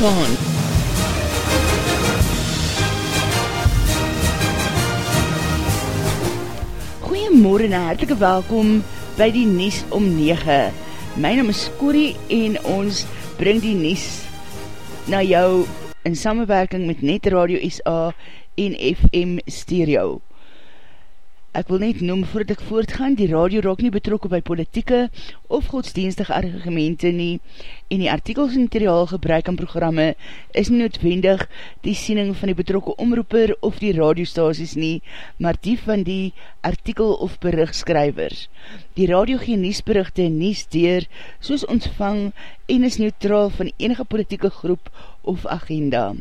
in Afrikaans. Goeiemorgen en hartelike welkom by die Nies om 9. My naam is Corrie en ons bring die Nies na jou in samenwerking met Net Radio SA en FM Stereo. Ek wil net noem voordat ek voortgaan, die radio raak nie betrokken by politieke of godsdienstige argumente nie en die artikels en materiaal gebruik in programme is nie noodwendig die siening van die betrokke omroeper of die radiostasies nie, maar die van die artikel of berichtskrywers. Die radio gee niesberichte nie steer soos ontvang en is neutraal van enige politieke groep of agenda.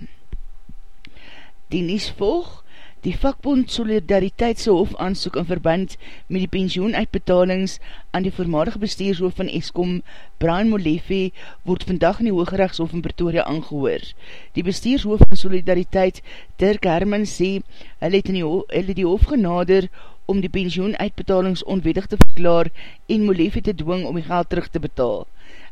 Die nies volg, Die vakbond Solidariteitse Hof aansoek in verband met die pensioenuitbetalings aan die voormalige bestuurshoof van Eskom, Brian Molefe, word vandag in die Hoogrechtshof in Pretoria aangehoor. Die bestuurshoof van Solidariteit, Dirk Herman, sê, hy het, die, hy het die hof genader om die pensioenuitbetalings onwedig te verklaar en Molefe te dwing om die geld terug te betaal.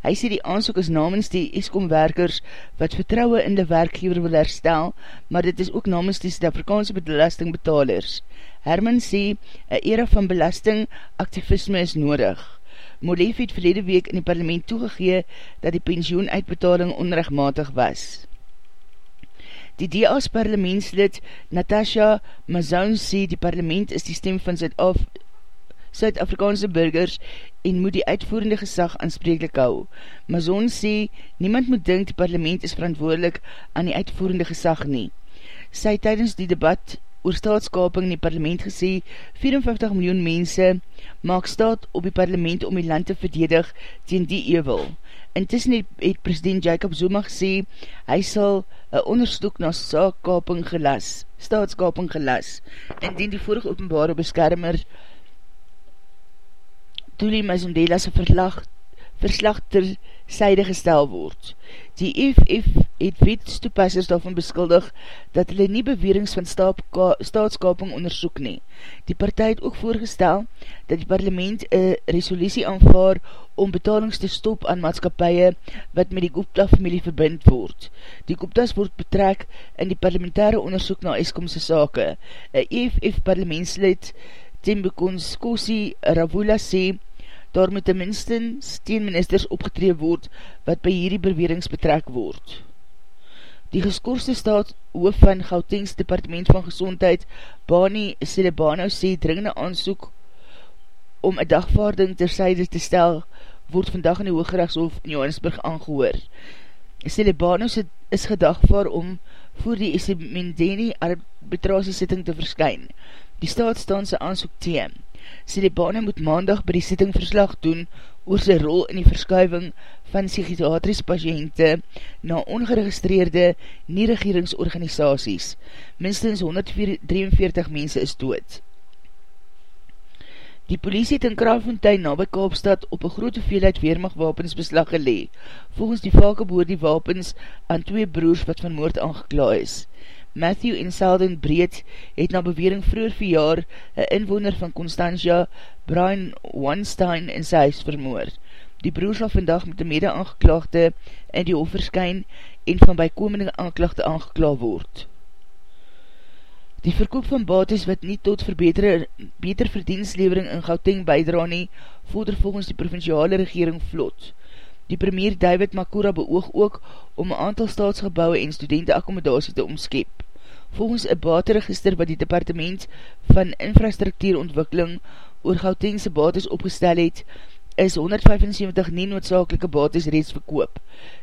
Hy sê die aansoek is namens die ESCOM werkers wat vertrouwe in die werkgever wil herstel, maar dit is ook namens die Suid-Afrikaanse belastingbetalers. Herman sê, een era van belastingaktivisme is nodig. Molef het verlede week in die parlement toegegee dat die pensioenuitbetaling onrechtmatig was. Die DA's parlementslid Natasha Mazoun sê die parlement is die stem van Zuid-Afrika Suid-Afrikaanse burgers en moet die uitvoerende gesag aanspreeklik hou. Mazon sê, niemand moet dink die parlement is verantwoordelik aan die uitvoerende gesag nie. Sy tydens die debat oor staatskaping in die parlement gesê, 54 miljoen mense maak staat op die parlement om die land te verdedig teen die eeuwel. Intussen het, het president Jacob Zuma gesê, hy sal een onderstoek na staatskaping gelas, staatskaping gelas, indien die vorige openbare beskermer Tuli Mazondela se verslag, verslag ter syde gestel word. Die EFF het wetstoepassers daarvan beskuldig dat hulle nie bewerings van staatskaping onderzoek nie. Die partij het ook voorgestel dat die parlement een resolutie aanvaar om betalings te stop aan maatskapie wat met die Gupta-familie verbind word. Die Gupta's word betrek in die parlementaire onderzoek na Eskomse sake. Een EFF parlementslid Tembekons Kosi Ravula sê, daar moet ten minste steenministers opgetree word wat by hierdie bewerings betrek word. Die geskorste staat hoof van Gautengs Departement van Gezondheid, Bani Celebano, sê dringende aansoek om een dagvaarding ter syde te stel, word vandag in die Hooggerechtshof in Johannesburg aangehoor. Celebano is gedagvaar om voor die Esemendeni arbitrasiesitting te verskyn. Die staat staan sy aansoek teen. Silibane moet maandag by die sitting verslag doen oor sy rol in die verskuiving van psychiatris patiënte na ongeregistreerde nie-regeringsorganisaties. Minstens 143 mense is dood. Die polisie het in Kraaffontein na by Kaapstad op een grote veelheid weermachtwapens beslag gelee. Volgens die valke boor die wapens aan twee broers wat van moord aangekla is. Matthew en Selden Breed het na bewering vroeger verjaar een inwoner van Constantia, Brian Weinstein, in sy huis vermoor. Die broer sal vandag met die mede aangeklaagde in die overskyn en van bykomende aanklaagde aangekla word. Die verkoop van bates wat nie tot verbeter beter verdienstlevering in Gauteng bijdra nie, vorder volgens die provinciale regering vlot. Die premier David Makura beoog ook om een aantal staatsgebouwe en studenteakkommodatie te omskep. Volgens een bateregister wat die departement van infrastructuurontwikkeling oor Gautengse bates opgestel het, is 175 nie noodzakelike bates reeds verkoop.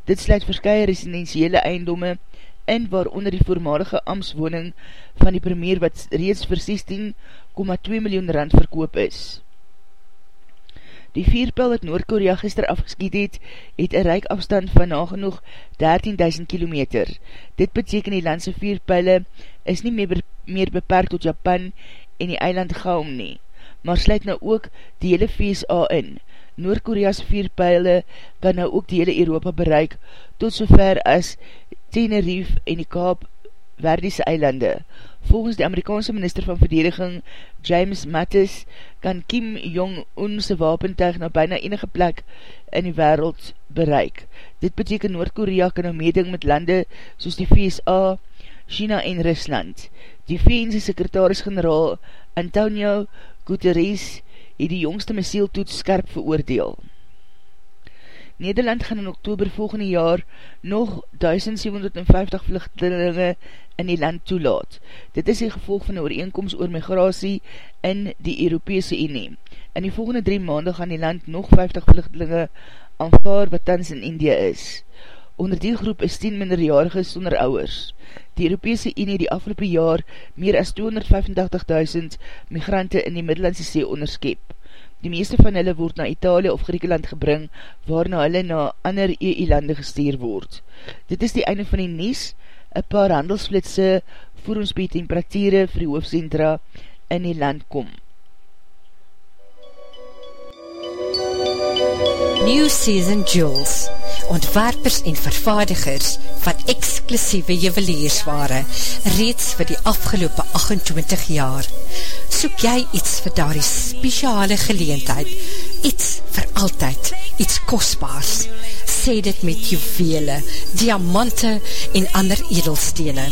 Dit sluit verskye residentiële eindomme in waaronder die voormalige amtswoning van die premier wat reeds vir 16,2 miljoen rand verkoop is. Die vierpil wat Noord-Korea gister afgeskiet het, het een reik afstand van nagenoeg 13.000 kilometer. Dit beteken die landse vierpile is nie meer, meer beperk tot Japan en die eiland Gaum nie, maar sluit nou ook die hele VSA in. Noord-Korea's vierpile kan nou ook die hele Europa bereik tot sover as Tenerife en die Kaap Verdiese eilande. Volgens die Amerikaanse minister van verdediging James Mattis kan Kim Jong-un sy wapentuig na bijna enige plek in die wereld bereik. Dit beteken Noord-Korea kan nou meeding met lande soos die VSA, China en Rusland. Die VN's sekretaris-generaal Antonio Guterres het die jongste missieltoets skerp veroordeel. Nederland gaan in oktober volgende jaar nog 1750 vluchtelinge in die land toelaat. Dit is die gevolg van die ooreenkomst oor migratie in die Europese Unie. In die volgende drie maanden gaan die land nog 50 vluchtelinge aanvaar wat tans in India is. Onder die groep is 10 minderjarige sonder ouwers. Die Europese Unie die afgelopen jaar meer as 285.000 migrante in die Middellandse See onderskep. Die meeste van hulle word na Italië of Griekenland gebring, waarna hulle na ander EU-lande gestuur word. Dit is die einde van die Nies, een paar handelsflitse voor ons by temperatuurde vir die hoofdcentra in die land kom. New Season Jewels ontwerpers en vervaardigers van exclusieve juweliersware reeds vir die afgelopen 28 jaar. Soek jy iets vir daar die speciale geleentheid, iets vir altyd, iets kostbaars, sê dit met juwele, diamante en ander edelstene.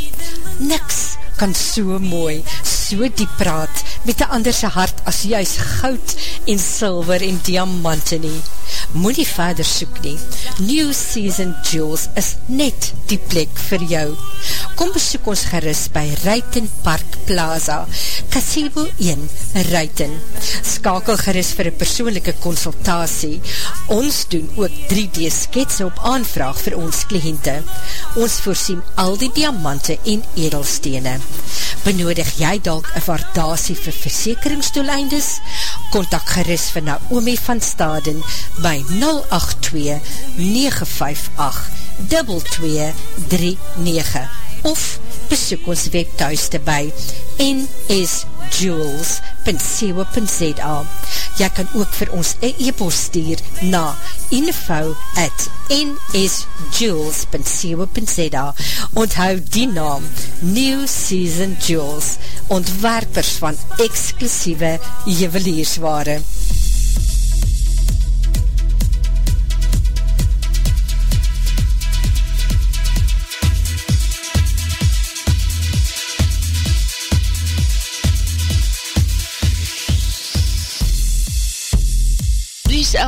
Niks kan so mooi, so diep praat met die anderse hart as juist goud en silver en diamante nie moet nie verder soek nie. New Season Jewels is net die plek vir jou. Kom besoek ons geris by Ruiten Park Plaza, Casebo 1, Ruiten. Skakel geris vir een persoonlijke consultatie. Ons doen ook 3D sketse op aanvraag vir ons kliënte. Ons voorsien al die diamante en edelstene. Benodig jy dalk een waardasie vir versekeringsdoeleindes? Contact geris vir Naomi van Staden by 082-958-2239 of besoek ons webthuiste by nsjewels.co.za Jy kan ook vir ons een e-post stuur na info at nsjewels.co.za Onthou die naam New Season Jewels ontwerpers van exclusieve juweliersware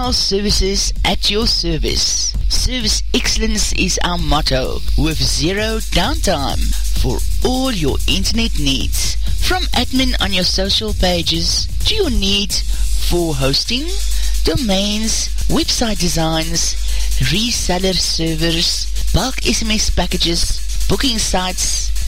our services at your service. Service excellence is our motto with zero downtime for all your internet needs. From admin on your social pages to your need for hosting, domains, website designs, reseller servers, bulk SMS packages, booking sites,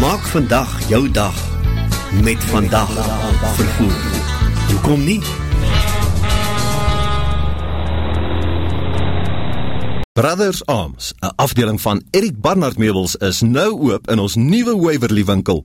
Maak vandag jou dag met vandag vervoer. Hoe kom nie? Brothers Arms, een afdeling van Erik Barnard Meubels, is nou oop in ons nieuwe Waverly winkel.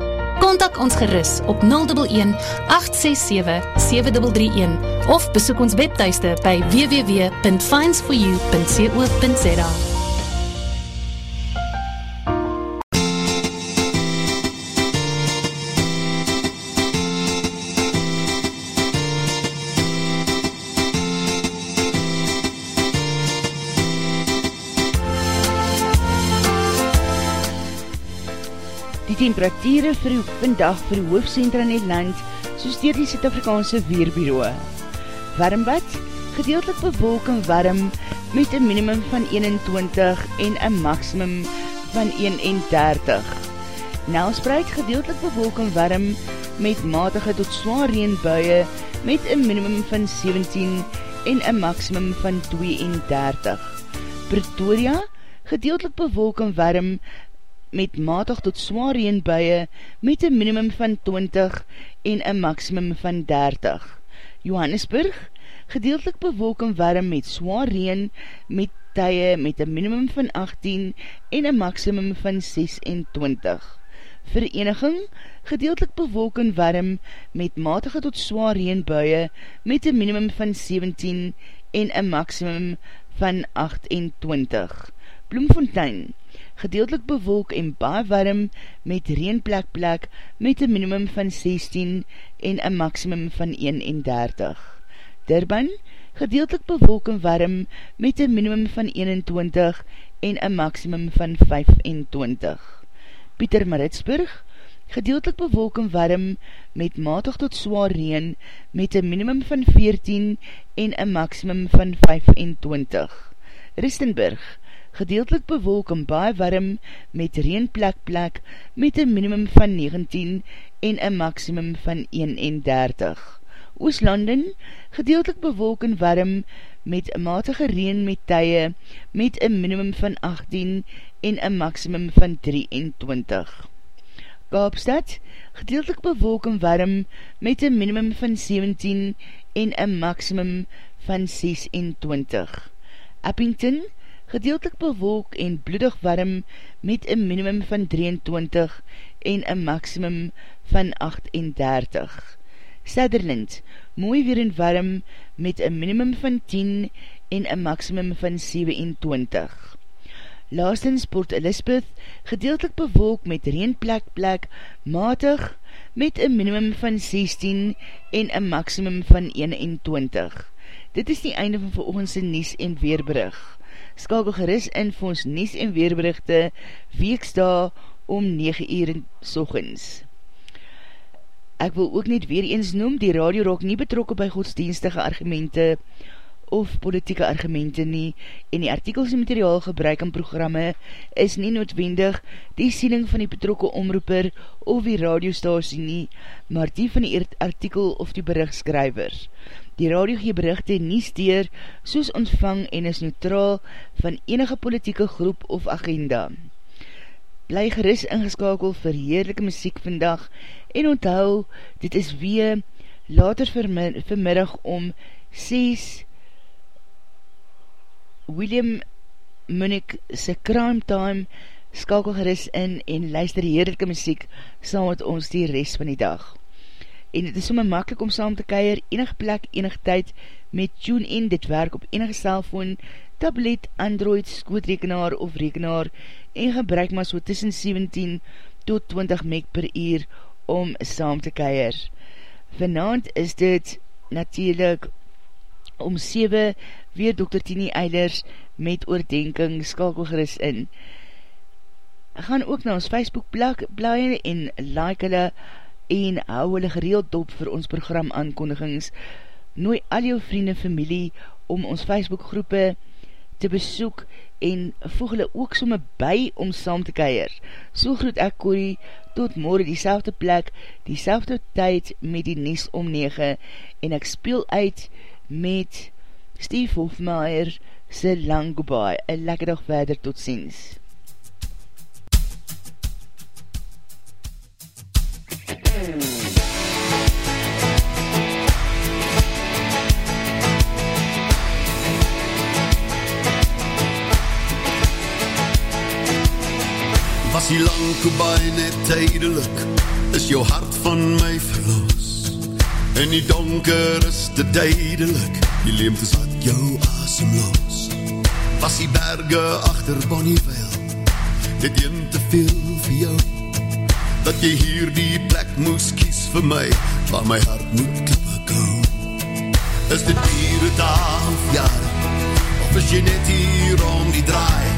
Kontak ons gerus op 011 867 7331 of besoek ons webtuiste by www.finds4u.co.za. Die temperatuur vir vandag vir die hoofdcentra in die land, soos dier die Suid-Afrikaanse Weerbureau. Warmbad, gedeeltelik bewolk en warm, met een minimum van 21 en een maximum van 31. Nelspreid, gedeeltelik bewolk en warm, met matige tot zwaar reenbuie, met een minimum van 17 en een maximum van 32. Pretoria, gedeeltelik bewolk en warm, met matig tot zwaar reenbuie met een minimum van 20 en een maximum van 30. Johannesburg, gedeeltelik bewolk en warm met zwaar reen met tye met een minimum van 18 en een maximum van 26. Vereniging, gedeeltelik bewolk en warm met matige tot zwaar reenbuie met een minimum van 17 en een maximum van 28. Bloemfontein, gedeeltelik bewolk en baie warm met reenplek plek met een minimum van 16 en een maximum van 31. Durban, gedeeltelik bewolk en warm met een minimum van 21 en een maximum van 25. Pieter Maritsburg, gedeeltelik bewolk en warm met matig tot zwaar reen met een minimum van 14 en een maximum van 25. Ristenburg, gedeeltelik bewolk en baie warm met reenplek plek met een minimum van 19 en een maximum van 31. Ooslanden, gedeeltelik bewolk en warm met een matige reen met tye met een minimum van 18 en een maximum van 23. Kaapstad, gedeeltelik bewolk en warm met een minimum van 17 en een maximum van 26. Uppington, gedeeltelik bewolk en bloedig warm met een minimum van 23 en een maximum van 38. Sutherland, mooi weer en warm met een minimum van 10 en een maximum van 27. Laastens Port Elizabeth, gedeeltelik bewolk met reenplek plek, matig met een minimum van 16 en een maximum van 21. Dit is die einde van veroogendse Nies en Weerbrug skakel geris in vir ons Nies en Weerberichte weeksta om 9 uur in sochens. Ek wil ook net weer eens noem, die radio raak nie betrokken by godsdienstige argumente of politieke argumente nie en die artikels en materiaal gebruik in programme is nie noodwendig die siening van die betrokke omroeper of die radiostasie nie, maar die van die artikel of die berichtskryver. Die radio gee berichte nie steer soos ontvang en is neutraal van enige politieke groep of agenda. Bly geris ingeskakel vir heerlijke muziek vandag en onthou, dit is weer later vanmiddag om 6 William Munich se crime time skakel geris in en luister heerlijke muziek saam met ons die rest van die dag en het is somme makkelijk om saam te keir enig plek, enig tyd met TuneIn, dit werk op enige cellfoon, tablet, android, skootrekenaar of rekenaar en gebruik maar so tussen 17 tot 20 meg per uur om saam te keir. Vanavond is dit natuurlijk om 7 weer Dr. Tini Eilers met oordenking skakelgeris in. Gaan ook na ons Facebook blaai en like hulle en hou hulle gereeld dop vir ons program aankondigings. Nooi al jou vrienden familie om ons Facebook groepe te besoek en voeg hulle ook somme by om saam te keier. So groet ek Corrie, tot morgen die selfde plek, die selfde tyd met die Nies om 9 en ek speel uit met Steve Hofmeier se lang goodbye. Een lekker dag verder, tot ziens. Was die lang goodbye net tydelik, is jou hart van my verloos. In die donker is te duidelik. Die leemte zat jou asemloos. Was die berge achter Bonnievale? Dit een te veel vir jou. Dat jy hier die plek moes kies vir my Waar my hart moet klippe kou Is dit hier het af jare Of is jy net hier om die draai?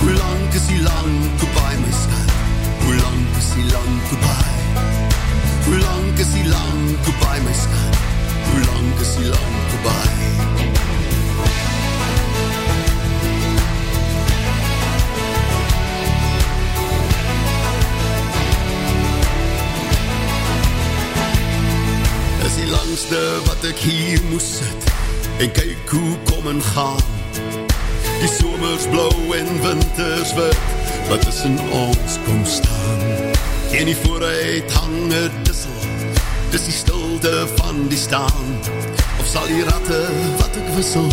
Hoe lang is die lang goodbye my skat Hoe lang is die lang goodbye Hoe lang is die lang goodbye my skat? Hoe lang is die lang goodbye Is die langste wat ek hier moes sit. En kyk hoe kom en gaan. Die somers blauw en winters wit Wat is in ons kom staan En die vooruit hang het dissel Dis die stilte van die staan. Of sal die ratte wat ek wissel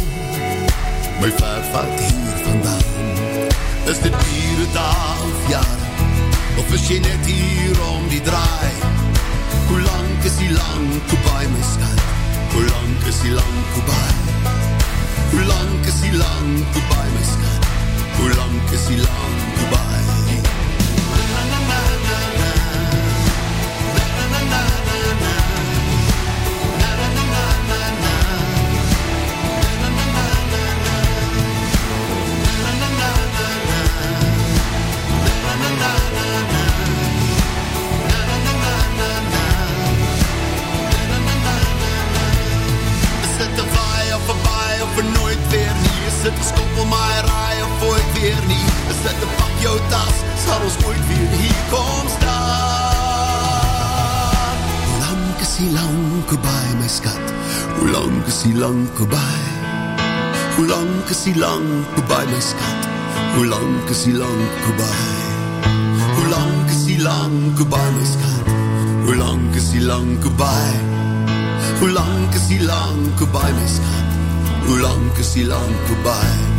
My ver vat hier vandaan? Is dit hier het half jaar Of is jy net hier om die draai? Hoe lang is die lang koebaai my skat Hoe lang is die lang koebaai Hoe lang is die lang koebaai my skat Hoe lang is die lang koebaai die lang voorbij Hoe lang is die lang voorbij my skat Hoe lang is die lang voorbij Hoe lang is die lang voorbij my skat Hoe lang is die lang voorbij Hoe lang is die lang voorbij my skat Hoe lang is die lang voorbij